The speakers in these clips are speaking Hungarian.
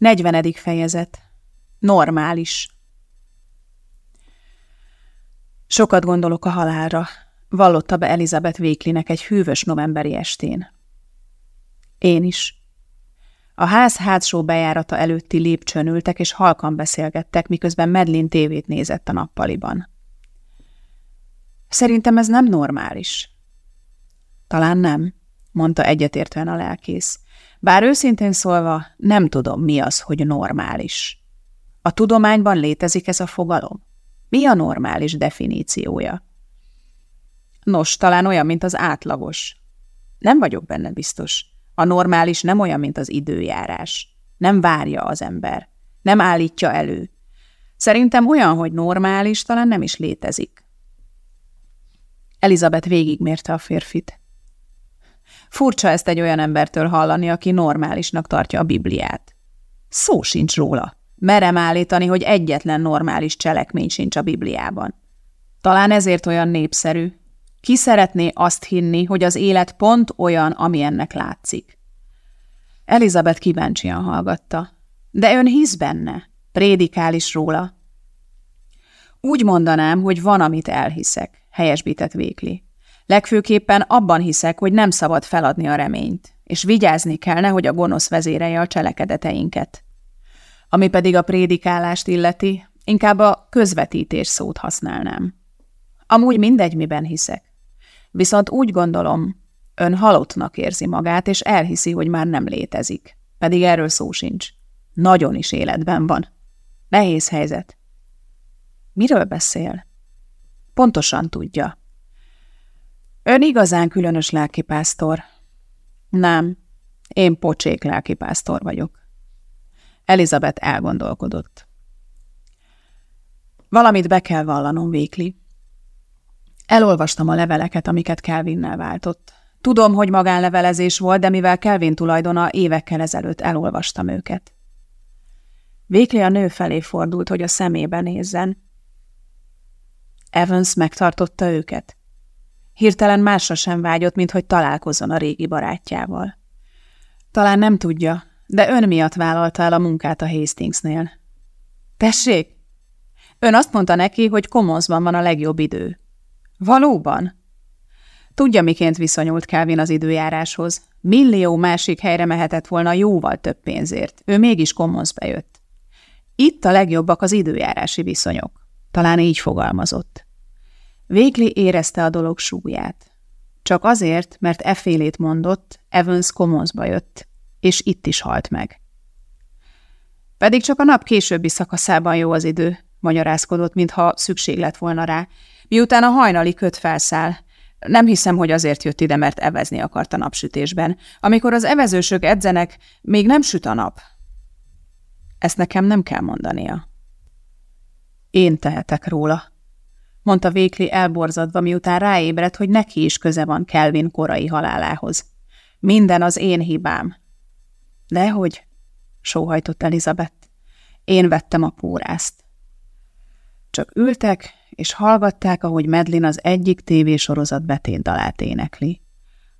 Negyvenedik fejezet. Normális. Sokat gondolok a halálra, vallotta be Elizabeth Véklinek egy hűvös novemberi estén. Én is. A ház hátsó bejárata előtti lépcsőn ültek, és halkan beszélgettek, miközben Medlin tévét nézett a nappaliban. Szerintem ez nem normális. Talán nem, mondta egyetértően a lelkész. Bár őszintén szólva nem tudom, mi az, hogy normális. A tudományban létezik ez a fogalom? Mi a normális definíciója? Nos, talán olyan, mint az átlagos. Nem vagyok benne biztos. A normális nem olyan, mint az időjárás. Nem várja az ember. Nem állítja elő. Szerintem olyan, hogy normális, talán nem is létezik. Elizabeth végigmérte a férfit. Furcsa ezt egy olyan embertől hallani, aki normálisnak tartja a Bibliát. Szó sincs róla. Merem állítani, hogy egyetlen normális cselekmény sincs a Bibliában. Talán ezért olyan népszerű. Ki szeretné azt hinni, hogy az élet pont olyan, ami ennek látszik? Elizabeth kíváncsian hallgatta. De ön hisz benne, prédikál is róla. Úgy mondanám, hogy van, amit elhiszek, helyesbített Vékli. Legfőképpen abban hiszek, hogy nem szabad feladni a reményt, és vigyázni kell, nehogy a gonosz vezéreje a cselekedeteinket. Ami pedig a prédikálást illeti, inkább a közvetítés szót használnám. Amúgy mindegy, miben hiszek. Viszont úgy gondolom, ön halottnak érzi magát, és elhiszi, hogy már nem létezik. Pedig erről szó sincs. Nagyon is életben van. Nehéz helyzet. Miről beszél? Pontosan tudja. Ön igazán különös lelkipásztor. Nem, én pocsék lelkipásztor vagyok. Elizabeth elgondolkodott. Valamit be kell vallanom, Vékli. Elolvastam a leveleket, amiket Kelvinnel váltott. Tudom, hogy magánlevelezés volt, de mivel Kelvin tulajdona évekkel ezelőtt elolvastam őket. Vékli a nő felé fordult, hogy a szemébe nézzen. Evans megtartotta őket. Hirtelen másra sem vágyott, mint hogy találkozzon a régi barátjával. Talán nem tudja, de ön miatt vállalta a munkát a Hastingsnél. Tessék? Ön azt mondta neki, hogy Commonsban van a legjobb idő. Valóban? Tudja, miként viszonyult Kelvin az időjáráshoz. Millió másik helyre mehetett volna jóval több pénzért. Ő mégis Commonsbe jött. Itt a legjobbak az időjárási viszonyok. Talán így fogalmazott. Végli érezte a dolog súlyát. Csak azért, mert effélét mondott, Evans Commonsba jött, és itt is halt meg. Pedig csak a nap későbbi szakaszában jó az idő, magyarázkodott, mintha szükség lett volna rá, miután a hajnali köt felszáll. Nem hiszem, hogy azért jött ide, mert evezni akart a napsütésben. Amikor az evezősök edzenek, még nem süt a nap. Ezt nekem nem kell mondania. Én tehetek róla, mondta Vékli elborzadva, miután ráébredt, hogy neki is köze van Kelvin korai halálához. Minden az én hibám. Dehogy, sóhajtott Elizabeth. Én vettem a pórázt. Csak ültek, és hallgatták, ahogy Medlin az egyik tévésorozat beténdalát énekli.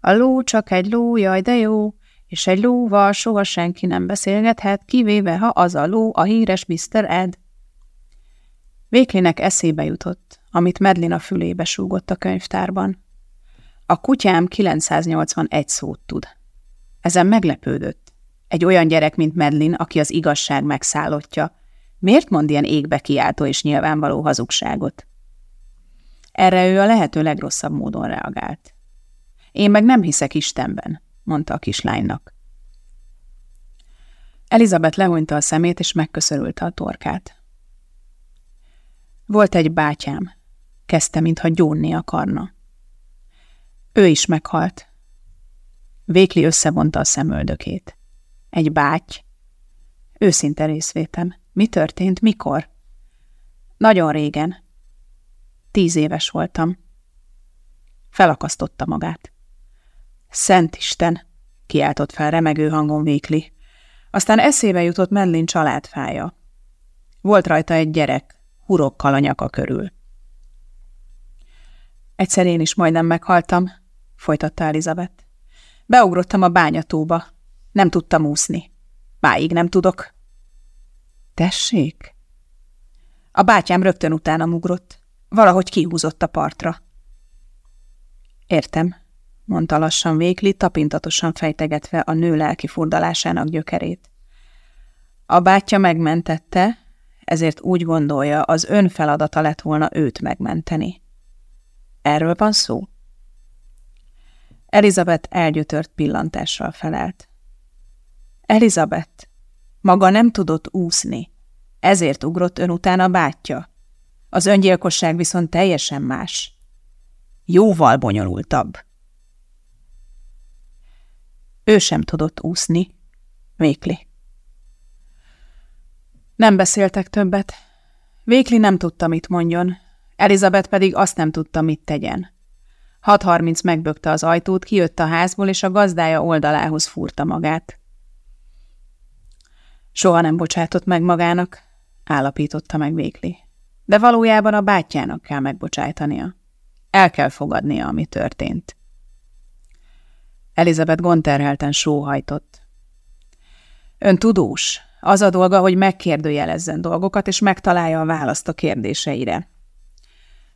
A ló csak egy ló, jaj de jó, és egy lóval soha senki nem beszélgethet, kivéve ha az a ló a híres Mr. Ed. Véklinek eszébe jutott, amit Medlin a fülébe súgott a könyvtárban. A kutyám 981 szót tud. Ezen meglepődött. Egy olyan gyerek, mint Medlin, aki az igazság megszállottja. Miért mond ilyen égbe kiáltó és nyilvánvaló hazugságot? Erre ő a lehető legrosszabb módon reagált. Én meg nem hiszek Istenben, mondta a kislánynak. Elizabeth lehúnyta a szemét, és megköszörülte a torkát. Volt egy bátyám, kezdte, mintha gyónni akarna. Ő is meghalt. Vékli összevonta a szemöldökét. Egy báty. Őszinte részvétem. Mi történt, mikor? Nagyon régen. Tíz éves voltam. Felakasztotta magát. Szent Isten! kiáltott fel remegő hangon Vékli. Aztán eszébe jutott Mellin családfája. Volt rajta egy gyerek, hurokkal a nyaka körül. Egyszer én is majdnem meghaltam, folytatta Elizabeth. Beugrottam a bányatóba. Nem tudtam úszni. Máig nem tudok. Tessék? A bátyám rögtön utána ugrott. Valahogy kihúzott a partra. Értem, mondta lassan Vékli, tapintatosan fejtegetve a nő lelki furdalásának gyökerét. A bátyja megmentette, ezért úgy gondolja, az ön feladata lett volna őt megmenteni. Erről van szó? Elizabeth elgyötört pillantással felelt. Elizabeth, maga nem tudott úszni, ezért ugrott ön után a bátyja. Az öngyilkosság viszont teljesen más. Jóval bonyolultabb. Ő sem tudott úszni, Vékli. Nem beszéltek többet. Vékli nem tudta, mit mondjon, Elizabeth pedig azt nem tudta, mit tegyen. 6.30 megbökte az ajtót, kijött a házból, és a gazdája oldalához fúrta magát. Soha nem bocsátott meg magának, állapította meg Vékli. De valójában a bátyjának kell megbocsájtania. El kell fogadnia, ami történt. Elizabeth gonterhelten sóhajtott. Ön tudós. Az a dolga, hogy megkérdőjelezzen dolgokat, és megtalálja a választ a kérdéseire.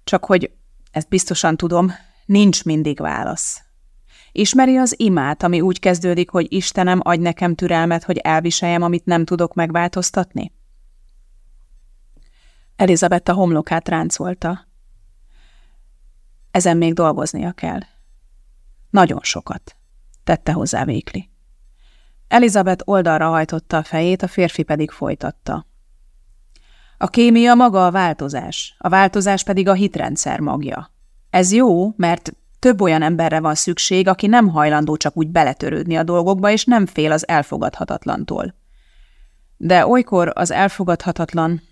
Csak hogy, ezt biztosan tudom, nincs mindig válasz. Ismeri az imát, ami úgy kezdődik, hogy Istenem, adj nekem türelmet, hogy elviseljem, amit nem tudok megváltoztatni? Elizabeth a homlokát ráncolta. Ezen még dolgoznia kell. Nagyon sokat, tette hozzá Vékli. Elizabeth oldalra hajtotta a fejét, a férfi pedig folytatta. A kémia maga a változás, a változás pedig a hitrendszer magja. Ez jó, mert több olyan emberre van szükség, aki nem hajlandó csak úgy beletörődni a dolgokba, és nem fél az elfogadhatatlantól. De olykor az elfogadhatatlan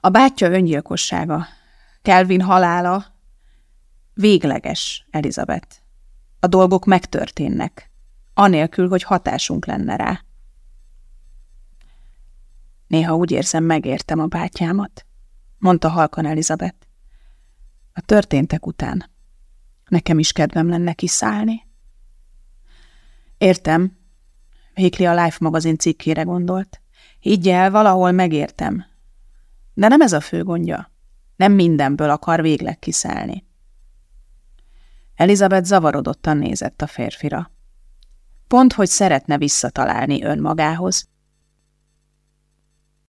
a bátyja öngyilkossága, Kelvin halála végleges, Elizabeth. A dolgok megtörténnek, anélkül, hogy hatásunk lenne rá. Néha úgy érzem, megértem a bátyámat, mondta halkan Elizabeth. A történtek után nekem is kedvem lenne kiszállni. Értem, Hékli a Life magazin cikkére gondolt. Higgy el, valahol megértem. De nem ez a fő gondja. Nem mindenből akar végleg kiszállni. Elizabeth zavarodottan nézett a férfira. Pont, hogy szeretne visszatalálni önmagához,